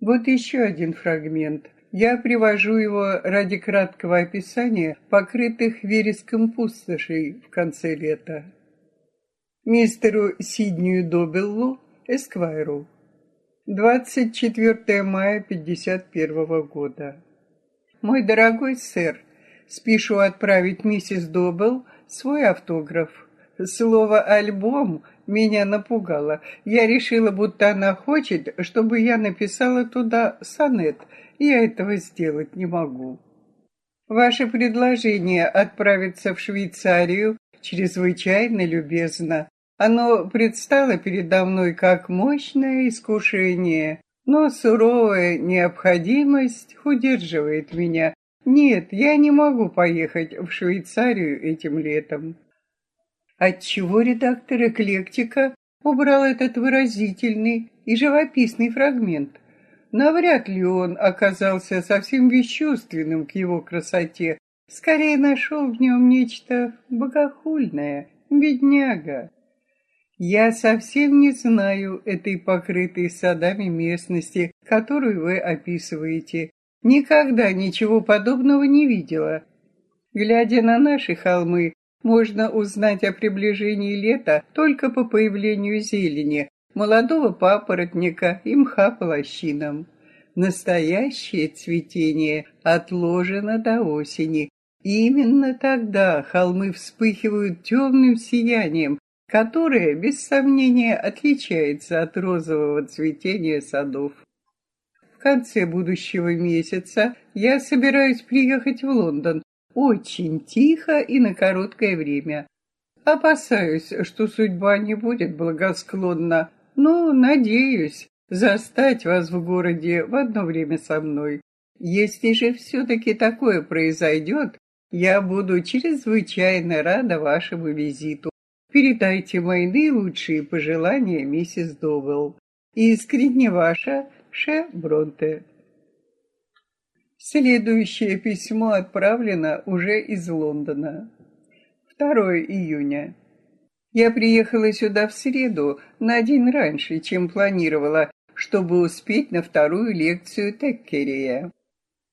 Вот еще один фрагмент. Я привожу его ради краткого описания покрытых вереском пустошей в конце лета. Мистеру Сиднию Добеллу, Эсквайру. 24 мая 51 года. Мой дорогой сэр, спешу отправить миссис Добелл свой автограф. Слово «альбом» меня напугало. Я решила, будто она хочет, чтобы я написала туда сонет. Я этого сделать не могу. Ваше предложение отправиться в Швейцарию чрезвычайно любезно. Оно предстало передо мной как мощное искушение, но суровая необходимость удерживает меня. Нет, я не могу поехать в Швейцарию этим летом. Отчего редактор «Эклектика» убрал этот выразительный и живописный фрагмент? Навряд ли он оказался совсем бесчувственным к его красоте, скорее нашел в нем нечто богохульное, бедняга. Я совсем не знаю этой покрытой садами местности, которую вы описываете. Никогда ничего подобного не видела. Глядя на наши холмы, можно узнать о приближении лета только по появлению зелени, молодого папоротника и мха по лощинам. Настоящее цветение отложено до осени. именно тогда холмы вспыхивают темным сиянием, которое, без сомнения, отличается от розового цветения садов. В конце будущего месяца я собираюсь приехать в Лондон, очень тихо и на короткое время. Опасаюсь, что судьба не будет благосклонна, но надеюсь застать вас в городе в одно время со мной. Если же все-таки такое произойдет, я буду чрезвычайно рада вашему визиту. Передайте мои наилучшие пожелания миссис Довелл. Искренне ваша Ше Бронте. Следующее письмо отправлено уже из Лондона. 2 июня. Я приехала сюда в среду, на день раньше, чем планировала, чтобы успеть на вторую лекцию Теккерия.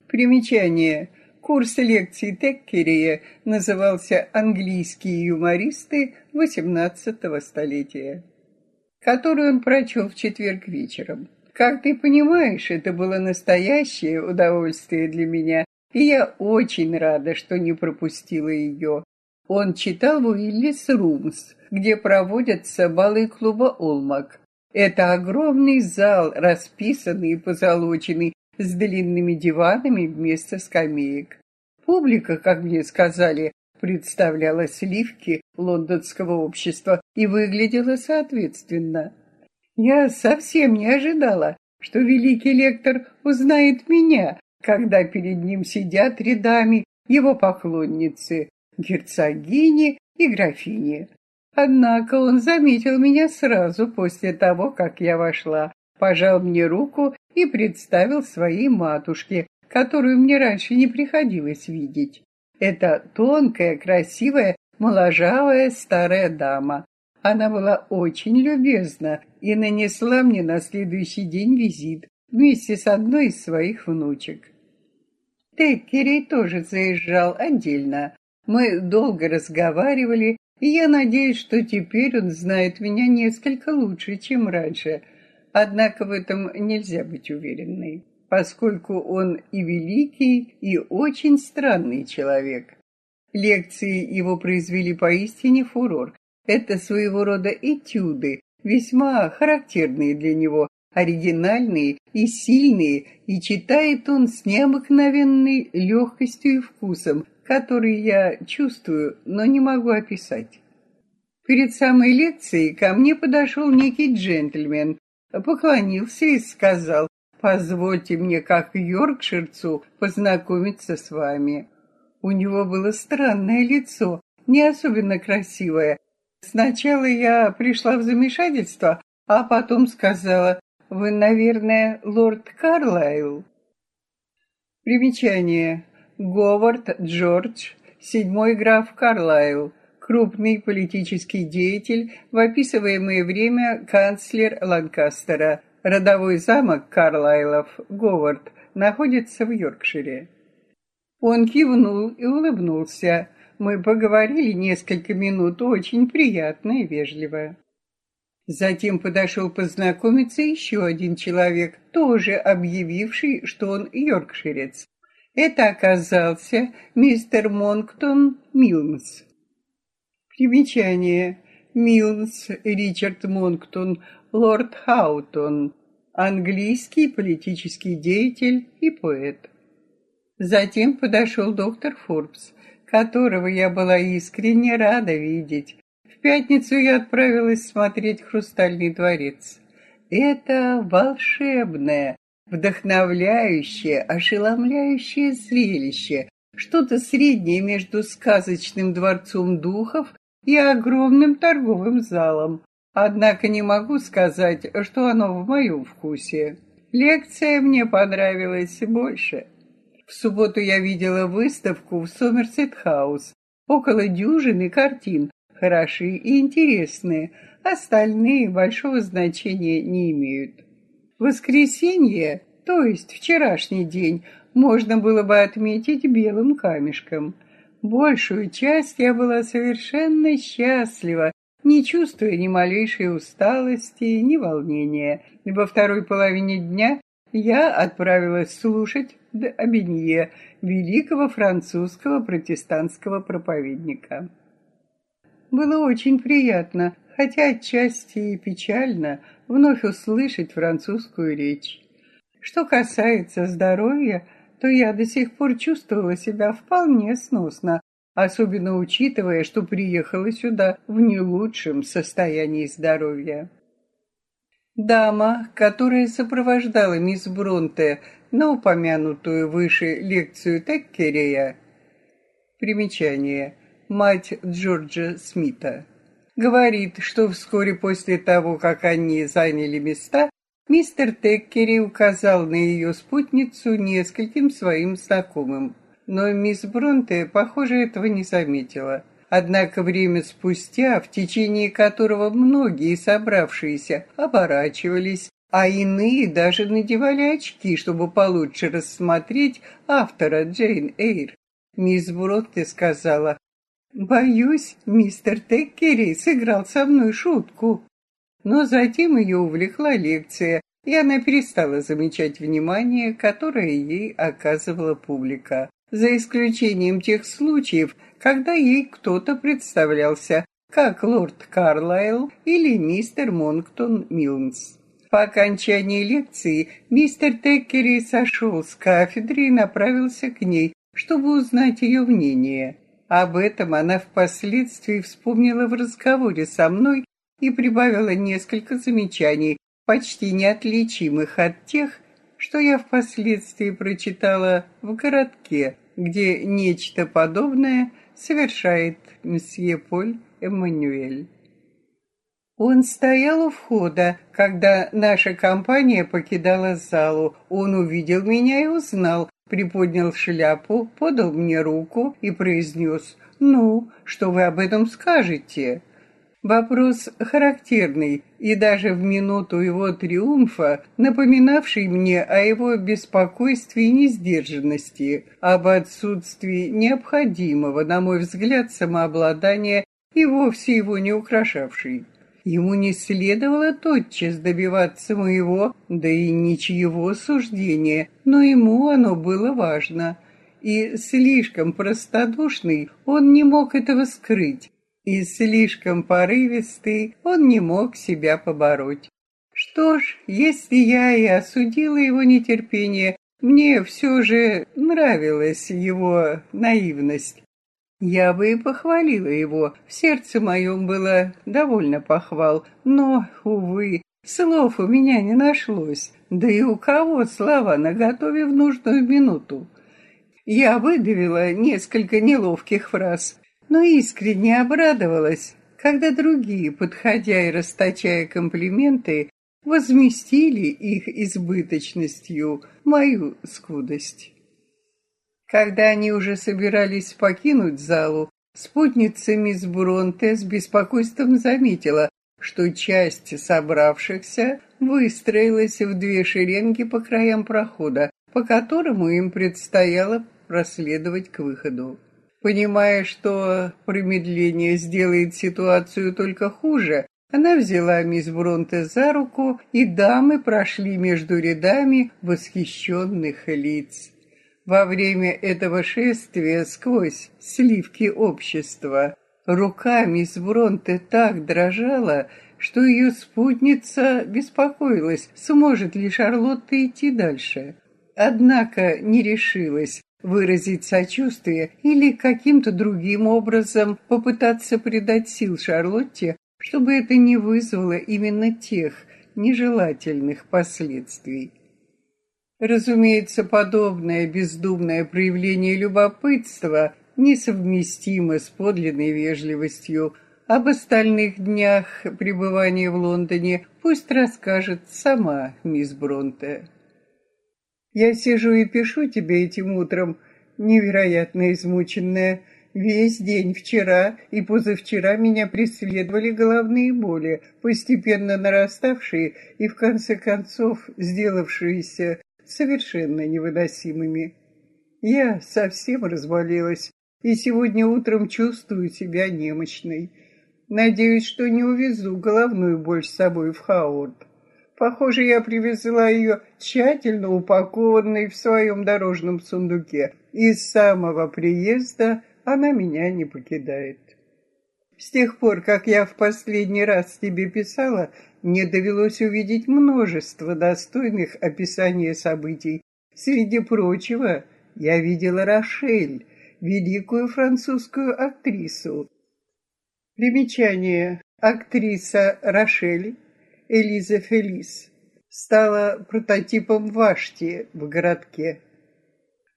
Примечание. Курс лекций Теккерия назывался «Английские юмористы XVIII столетия», который он прочел в четверг вечером. Как ты понимаешь, это было настоящее удовольствие для меня, и я очень рада, что не пропустила ее. Он читал в Уиллис Румс, где проводятся балы клуба «Олмак». Это огромный зал, расписанный и позолоченный, с длинными диванами вместо скамеек. Публика, как мне сказали, представляла сливки лондонского общества и выглядела соответственно. Я совсем не ожидала, что великий лектор узнает меня, когда перед ним сидят рядами его поклонницы, герцогини и графини. Однако он заметил меня сразу после того, как я вошла, пожал мне руку и представил своей матушке, которую мне раньше не приходилось видеть. Это тонкая, красивая, моложавая старая дама, она была очень любезна и нанесла мне на следующий день визит вместе с одной из своих внучек. Теккерей тоже заезжал отдельно. Мы долго разговаривали, и я надеюсь, что теперь он знает меня несколько лучше, чем раньше. Однако в этом нельзя быть уверенной, поскольку он и великий, и очень странный человек. Лекции его произвели поистине фурор, это своего рода этюды, весьма характерные для него, оригинальные и сильные, и читает он с необыкновенной легкостью и вкусом, который я чувствую, но не могу описать. Перед самой лекцией ко мне подошел некий джентльмен, поклонился и сказал, «Позвольте мне, как йоркширцу, познакомиться с вами». У него было странное лицо, не особенно красивое, Сначала я пришла в замешательство, а потом сказала, «Вы, наверное, лорд Карлайл?» Примечание. Говард Джордж, седьмой граф Карлайл, крупный политический деятель, в описываемое время канцлер Ланкастера, Родовой замок Карлайлов, Говард, находится в Йоркшире. Он кивнул и улыбнулся. Мы поговорили несколько минут, очень приятно и вежливо. Затем подошел познакомиться еще один человек, тоже объявивший, что он йоркширец. Это оказался мистер Монктон Милнс. Примечание. Милнс Ричард Монктон, лорд Хаутон, английский политический деятель и поэт. Затем подошел доктор Форбс, которого я была искренне рада видеть. В пятницу я отправилась смотреть «Хрустальный дворец». Это волшебное, вдохновляющее, ошеломляющее зрелище, что-то среднее между сказочным дворцом духов и огромным торговым залом. Однако не могу сказать, что оно в моем вкусе. Лекция мне понравилась больше. В субботу я видела выставку в Сомерсет-хаус. Около дюжины картин, хороши и интересные, остальные большого значения не имеют. Воскресенье, то есть вчерашний день, можно было бы отметить белым камешком. Большую часть я была совершенно счастлива, не чувствуя ни малейшей усталости, ни волнения. Во второй половине дня я отправилась слушать де Абенье, великого французского протестантского проповедника. Было очень приятно, хотя отчасти и печально, вновь услышать французскую речь. Что касается здоровья, то я до сих пор чувствовала себя вполне сносно, особенно учитывая, что приехала сюда в не лучшем состоянии здоровья. Дама, которая сопровождала мисс Бронте на упомянутую выше лекцию Теккерея, примечание, мать Джорджа Смита, говорит, что вскоре после того, как они заняли места, мистер Теккери указал на ее спутницу нескольким своим знакомым. Но мисс Бронте, похоже, этого не заметила. Однако время спустя, в течение которого многие собравшиеся оборачивались, а иные даже надевали очки, чтобы получше рассмотреть автора Джейн Эйр, мисс Бронте сказала, «Боюсь, мистер Теккери сыграл со мной шутку». Но затем ее увлекла лекция, и она перестала замечать внимание, которое ей оказывала публика за исключением тех случаев, когда ей кто-то представлялся, как лорд Карлайл или мистер Монктон Милнс. По окончании лекции мистер Теккери сошел с кафедры и направился к ней, чтобы узнать ее мнение. Об этом она впоследствии вспомнила в разговоре со мной и прибавила несколько замечаний, почти неотличимых от тех, что я впоследствии прочитала в городке, где нечто подобное совершает мсье Поль Эммануэль. Он стоял у входа, когда наша компания покидала залу. Он увидел меня и узнал, приподнял шляпу, подал мне руку и произнес «Ну, что вы об этом скажете?» Вопрос характерный и даже в минуту его триумфа, напоминавший мне о его беспокойстве и несдержанности, об отсутствии необходимого, на мой взгляд, самообладания и вовсе его не украшавший. Ему не следовало тотчас добиваться моего, да и ничьего суждения, но ему оно было важно. И слишком простодушный он не мог этого скрыть, и слишком порывистый он не мог себя побороть. Что ж, если я и осудила его нетерпение, мне все же нравилась его наивность. Я бы и похвалила его, в сердце моем было довольно похвал, но, увы, слов у меня не нашлось, да и у кого слова наготове в нужную минуту. Я выдавила несколько неловких фраз, но искренне обрадовалась, когда другие, подходя и расточая комплименты, возместили их избыточностью мою скудость. Когда они уже собирались покинуть залу, спутница мисс Бронте с беспокойством заметила, что часть собравшихся выстроилась в две шеренги по краям прохода, по которому им предстояло проследовать к выходу. Понимая, что промедление сделает ситуацию только хуже, она взяла мисс Бронте за руку, и дамы прошли между рядами восхищенных лиц. Во время этого шествия сквозь сливки общества рука мисс Бронте так дрожала, что ее спутница беспокоилась, сможет ли Шарлотта идти дальше. Однако не решилась выразить сочувствие или каким-то другим образом попытаться придать сил Шарлотте, чтобы это не вызвало именно тех нежелательных последствий. Разумеется, подобное бездумное проявление любопытства несовместимо с подлинной вежливостью. Об остальных днях пребывания в Лондоне пусть расскажет сама мисс Бронте. Я сижу и пишу тебе этим утром, невероятно измученная. Весь день вчера и позавчера меня преследовали головные боли, постепенно нараставшие и в конце концов сделавшиеся совершенно невыносимыми. Я совсем разболелась и сегодня утром чувствую себя немощной. Надеюсь, что не увезу головную боль с собой в Хауард. Похоже, я привезла ее тщательно упакованной в своем дорожном сундуке, и с самого приезда она меня не покидает. С тех пор, как я в последний раз тебе писала, мне довелось увидеть множество достойных описания событий. Среди прочего, я видела Рошель, великую французскую актрису. Примечание. Актриса Рошель Элиза Фелис стала прототипом Вашти в городке.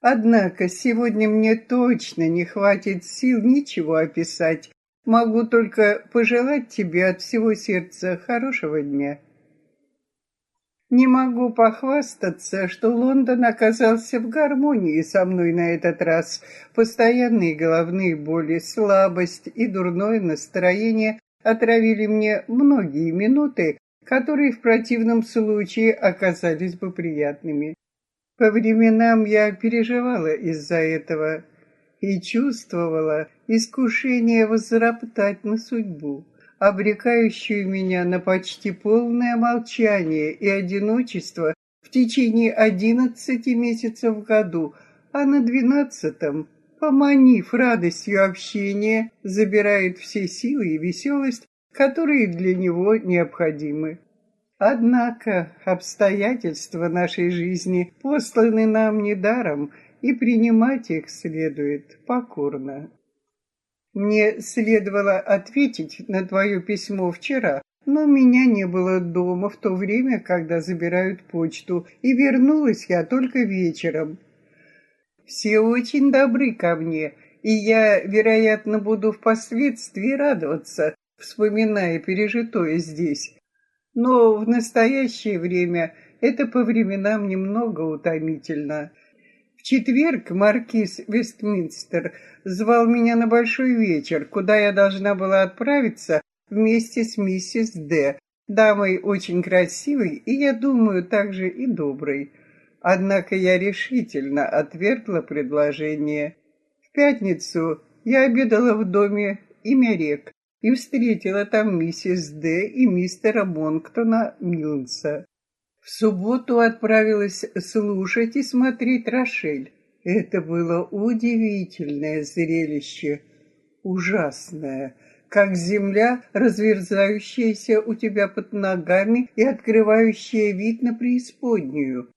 Однако сегодня мне точно не хватит сил ничего описать. Могу только пожелать тебе от всего сердца хорошего дня. Не могу похвастаться, что Лондон оказался в гармонии со мной на этот раз. Постоянные головные боли, слабость и дурное настроение отравили мне многие минуты, которые в противном случае оказались бы приятными. По временам я переживала из-за этого и чувствовала искушение возроптать на судьбу, обрекающую меня на почти полное молчание и одиночество в течение одиннадцати месяцев в году, а на двенадцатом, поманив радостью общения, забирает все силы и веселость, которые для него необходимы. Однако обстоятельства нашей жизни посланы нам недаром, и принимать их следует покорно. Мне следовало ответить на твое письмо вчера, но меня не было дома в то время, когда забирают почту, и вернулась я только вечером. Все очень добры ко мне, и я, вероятно, буду впоследствии радоваться, вспоминая пережитое здесь. Но в настоящее время это по временам немного утомительно. В четверг маркиз Вестминстер звал меня на большой вечер, куда я должна была отправиться вместе с миссис Д, дамой очень красивой и, я думаю, также и доброй. Однако я решительно отвергла предложение. В пятницу я обедала в доме имя рек, и встретила там миссис Д. и мистера Монктона Милнса. Субботу отправилась слушать и смотреть Рошель. Это было удивительное зрелище, ужасное, как земля, разверзающаяся у тебя под ногами и открывающая вид на преисподнюю.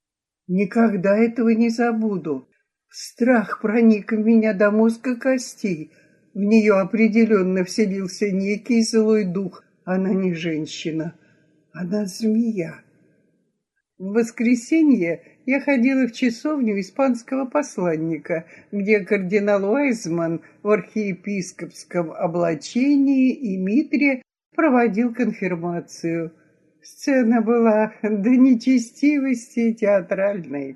Никогда этого не забуду. Страх проник в меня до мозга костей — в нее определенно вселился некий злой дух. Она не женщина, она змея. В воскресенье я ходила в часовню испанского посланника, где кардинал Уайзман в архиепископском облачении и митре проводил конфирмацию. Сцена была до нечестивости театральной.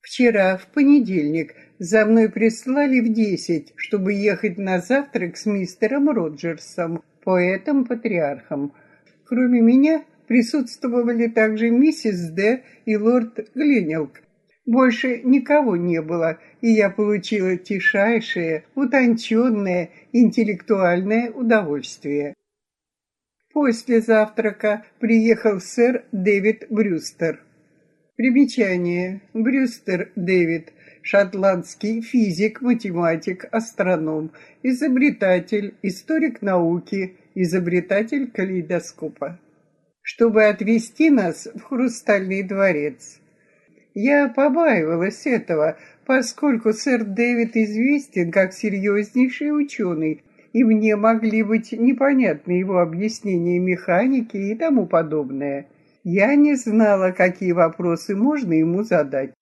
Вчера, в понедельник, за мной прислали в десять, чтобы ехать на завтрак с мистером Роджерсом, поэтом-патриархом. Кроме меня присутствовали также миссис Д. и лорд Глинелк. Больше никого не было, и я получила тишайшее, утонченное, интеллектуальное удовольствие. После завтрака приехал сэр Дэвид Брюстер. Примечание. Брюстер Дэвид, шотландский физик, математик, астроном, изобретатель, историк науки, изобретатель калейдоскопа. Чтобы отвезти нас в Хрустальный дворец. Я побаивалась этого, поскольку сэр Дэвид известен как серьезнейший ученый, и мне могли быть непонятны его объяснения механики и тому подобное. Я не знала, какие вопросы можно ему задать.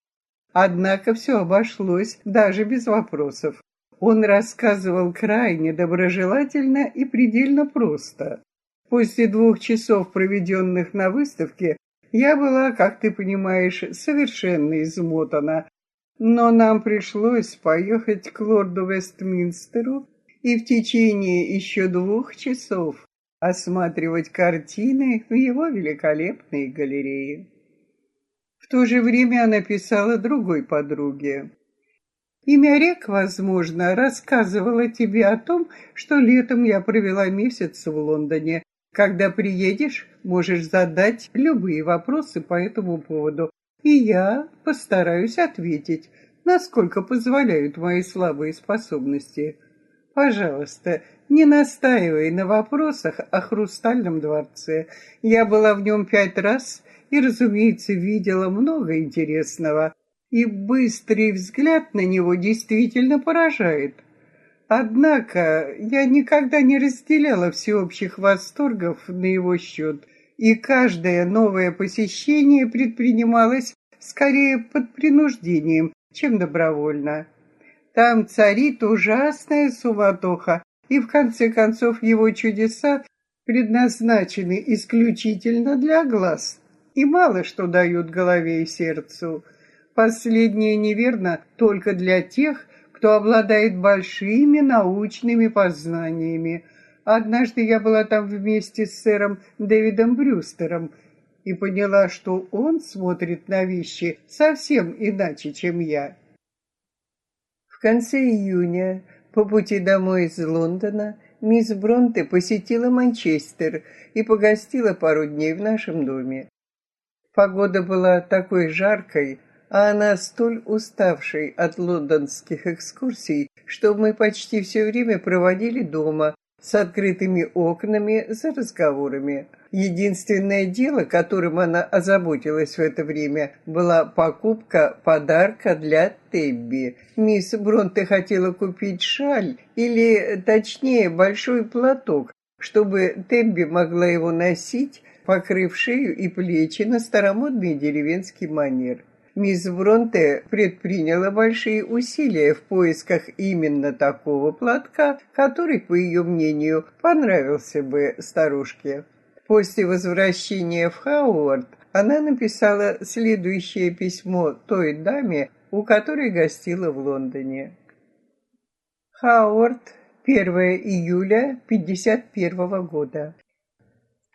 Однако все обошлось даже без вопросов. Он рассказывал крайне доброжелательно и предельно просто. После двух часов, проведенных на выставке, я была, как ты понимаешь, совершенно измотана. Но нам пришлось поехать к лорду Вестминстеру и в течение еще двух часов осматривать картины в его великолепной галерее. В то же время она писала другой подруге. Имя рек, возможно, рассказывала тебе о том, что летом я провела месяц в Лондоне. Когда приедешь, можешь задать любые вопросы по этому поводу, и я постараюсь ответить, насколько позволяют мои слабые способности. Пожалуйста, не настаивай на вопросах о Хрустальном дворце. Я была в нем пять раз и, разумеется, видела много интересного, и быстрый взгляд на него действительно поражает. Однако я никогда не разделяла всеобщих восторгов на его счет, и каждое новое посещение предпринималось скорее под принуждением, чем добровольно. Там царит ужасная суматоха, и в конце концов его чудеса предназначены исключительно для глаз и мало что дают голове и сердцу. Последнее неверно только для тех, кто обладает большими научными познаниями. Однажды я была там вместе с сэром Дэвидом Брюстером и поняла, что он смотрит на вещи совсем иначе, чем я. В конце июня, по пути домой из Лондона, мисс Бронте посетила Манчестер и погостила пару дней в нашем доме. Погода была такой жаркой, а она столь уставшей от лондонских экскурсий, что мы почти все время проводили дома, с открытыми окнами за разговорами. Единственное дело, которым она озаботилась в это время, была покупка подарка для Тебби. Мисс Бронте хотела купить шаль, или, точнее, большой платок, чтобы Тебби могла его носить, покрыв шею и плечи на старомодный деревенский манер. Мисс Бронте предприняла большие усилия в поисках именно такого платка, который, по ее мнению, понравился бы старушке. После возвращения в Хауард она написала следующее письмо той даме, у которой гостила в Лондоне. Хауард, 1 июля 51 года.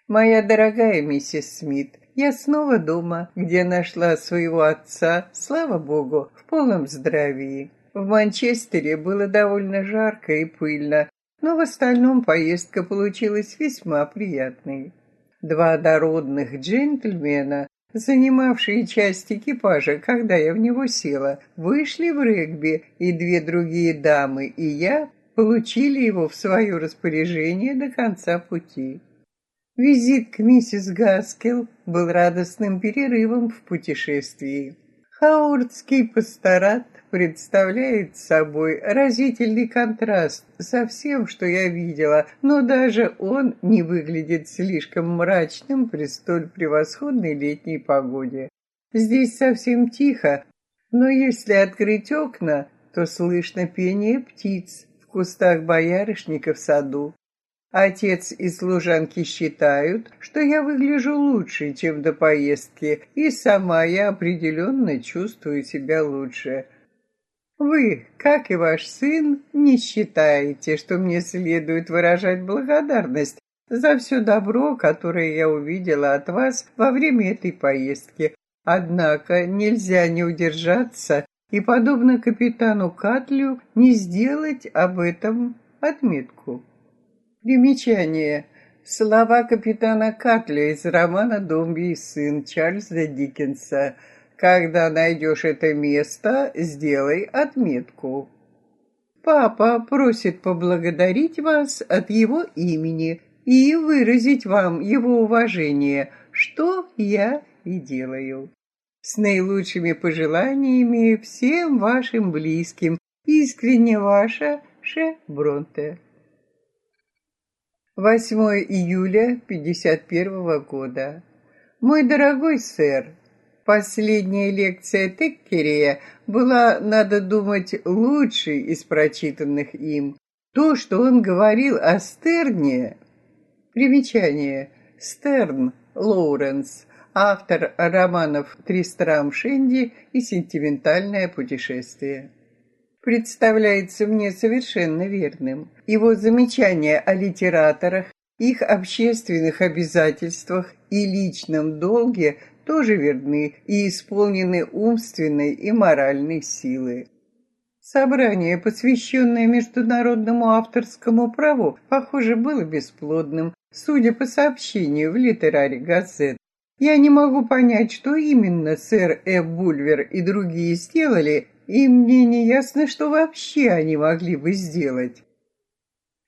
Моя дорогая миссис Смит, я снова дома, где нашла своего отца, слава богу, в полном здравии. В Манчестере было довольно жарко и пыльно, но в остальном поездка получилась весьма приятной. Два дородных джентльмена, занимавшие часть экипажа, когда я в него села, вышли в регби, и две другие дамы и я получили его в свое распоряжение до конца пути. Визит к миссис Гаскел был радостным перерывом в путешествии. Хаурдский пасторат представляет собой разительный контраст со всем, что я видела, но даже он не выглядит слишком мрачным при столь превосходной летней погоде. Здесь совсем тихо, но если открыть окна, то слышно пение птиц в кустах боярышника в саду. Отец и служанки считают, что я выгляжу лучше, чем до поездки, и сама я определенно чувствую себя лучше. Вы, как и ваш сын, не считаете, что мне следует выражать благодарность за все добро, которое я увидела от вас во время этой поездки. Однако нельзя не удержаться и, подобно капитану Катлю, не сделать об этом отметку. Примечание. Слова капитана Катля из романа «Домби и сын» Чарльза Диккенса. «Когда найдешь это место, сделай отметку». Папа просит поблагодарить вас от его имени и выразить вам его уважение, что я и делаю. С наилучшими пожеланиями всем вашим близким. Искренне ваша Ше Бронте. 8 июля 51 года. Мой дорогой сэр, последняя лекция Теккерия была, надо думать, лучшей из прочитанных им. То, что он говорил о Стерне... Примечание. Стерн, Лоуренс, автор романов «Тристрам Шенди» и «Сентиментальное путешествие» представляется мне совершенно верным. Его замечания о литераторах, их общественных обязательствах и личном долге тоже верны и исполнены умственной и моральной силы. Собрание, посвященное международному авторскому праву, похоже, было бесплодным, судя по сообщению в литераре газет. Я не могу понять, что именно сэр Э. Бульвер и другие сделали, и мне не ясно, что вообще они могли бы сделать.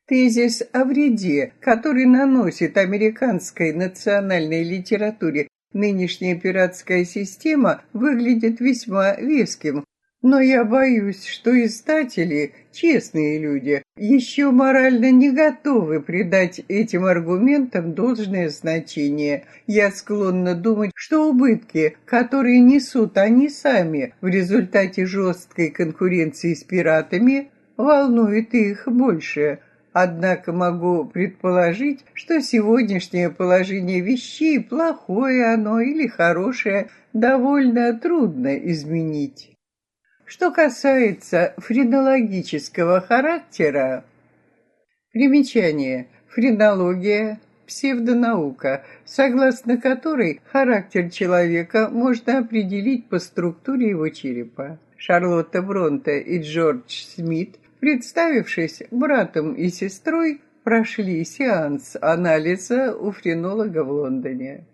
Тезис о вреде, который наносит американской национальной литературе нынешняя пиратская система, выглядит весьма веским, но я боюсь, что издатели, честные люди, еще морально не готовы придать этим аргументам должное значение. Я склонна думать, что убытки, которые несут они сами в результате жесткой конкуренции с пиратами, волнуют их больше. Однако могу предположить, что сегодняшнее положение вещей, плохое оно или хорошее, довольно трудно изменить. Что касается френологического характера, примечание, френология – псевдонаука, согласно которой характер человека можно определить по структуре его черепа. Шарлотта Бронте и Джордж Смит, представившись братом и сестрой, прошли сеанс анализа у френолога в Лондоне.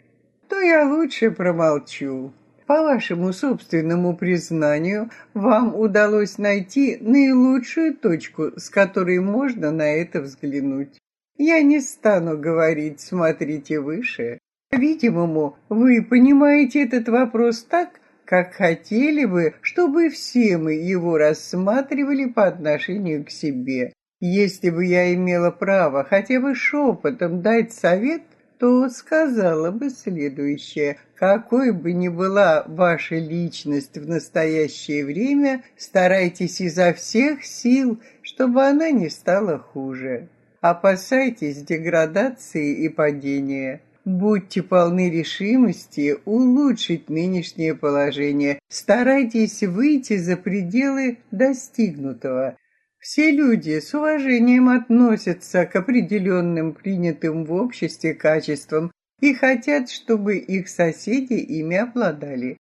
То я лучше промолчу. По вашему собственному признанию, вам удалось найти наилучшую точку, с которой можно на это взглянуть. Я не стану говорить «смотрите выше». Видимому, вы понимаете этот вопрос так, как хотели бы, чтобы все мы его рассматривали по отношению к себе. Если бы я имела право хотя бы шепотом дать совет, то сказала бы следующее. Какой бы ни была ваша личность в настоящее время, старайтесь изо всех сил, чтобы она не стала хуже. Опасайтесь деградации и падения. Будьте полны решимости улучшить нынешнее положение. Старайтесь выйти за пределы достигнутого. Все люди с уважением относятся к определенным принятым в обществе качествам и хотят, чтобы их соседи ими обладали.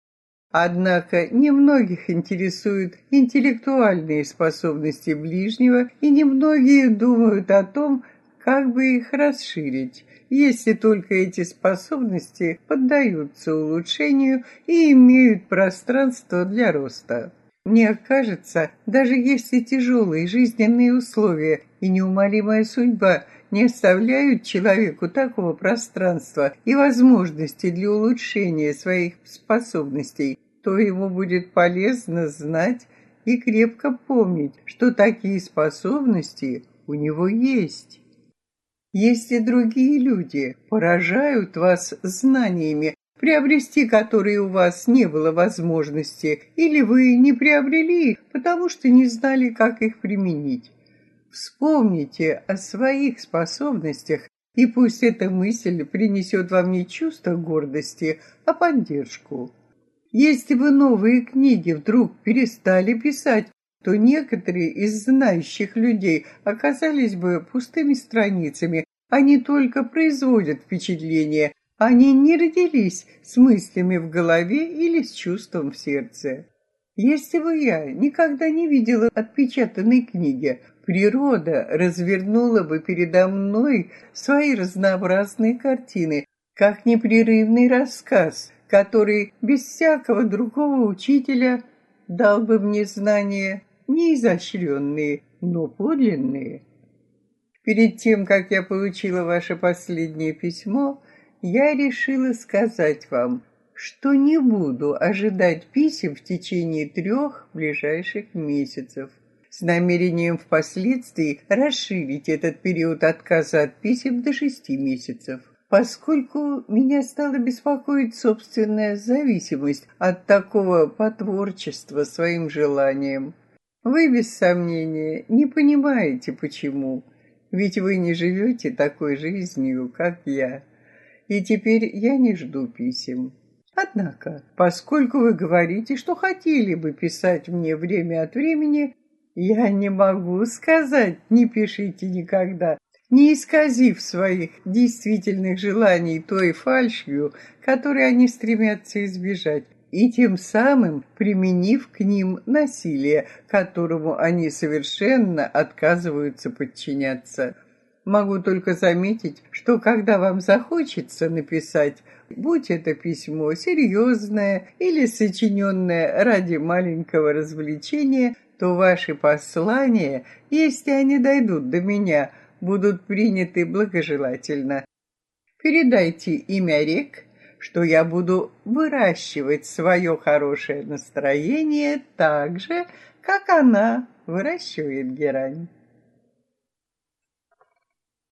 Однако немногих интересуют интеллектуальные способности ближнего, и немногие думают о том, как бы их расширить, если только эти способности поддаются улучшению и имеют пространство для роста. Мне кажется, даже если тяжелые жизненные условия и неумолимая судьба не оставляют человеку такого пространства и возможности для улучшения своих способностей, то ему будет полезно знать и крепко помнить, что такие способности у него есть. Если другие люди поражают вас знаниями, приобрести которые у вас не было возможности, или вы не приобрели их, потому что не знали, как их применить. Вспомните о своих способностях, и пусть эта мысль принесет вам не чувство гордости, а поддержку. Если бы новые книги вдруг перестали писать, то некоторые из знающих людей оказались бы пустыми страницами, Они только производят впечатление, они не родились с мыслями в голове или с чувством в сердце. Если бы я никогда не видела отпечатанной книги, природа развернула бы передо мной свои разнообразные картины, как непрерывный рассказ, который без всякого другого учителя дал бы мне знания не изощренные, но подлинные. Перед тем, как я получила ваше последнее письмо, я решила сказать вам, что не буду ожидать писем в течение трех ближайших месяцев с намерением впоследствии расширить этот период отказа от писем до шести месяцев, поскольку меня стала беспокоить собственная зависимость от такого потворчества своим желаниям. Вы, без сомнения, не понимаете, почему, ведь вы не живете такой жизнью, как я. И теперь я не жду писем. Однако, поскольку вы говорите, что хотели бы писать мне время от времени, я не могу сказать «не пишите никогда», не исказив своих действительных желаний той фальшью, которой они стремятся избежать, и тем самым применив к ним насилие, которому они совершенно отказываются подчиняться. Могу только заметить, что когда вам захочется написать, будь это письмо серьезное или сочиненное ради маленького развлечения, то ваши послания, если они дойдут до меня, будут приняты благожелательно. Передайте имя рек, что я буду выращивать свое хорошее настроение так же, как она выращивает герань.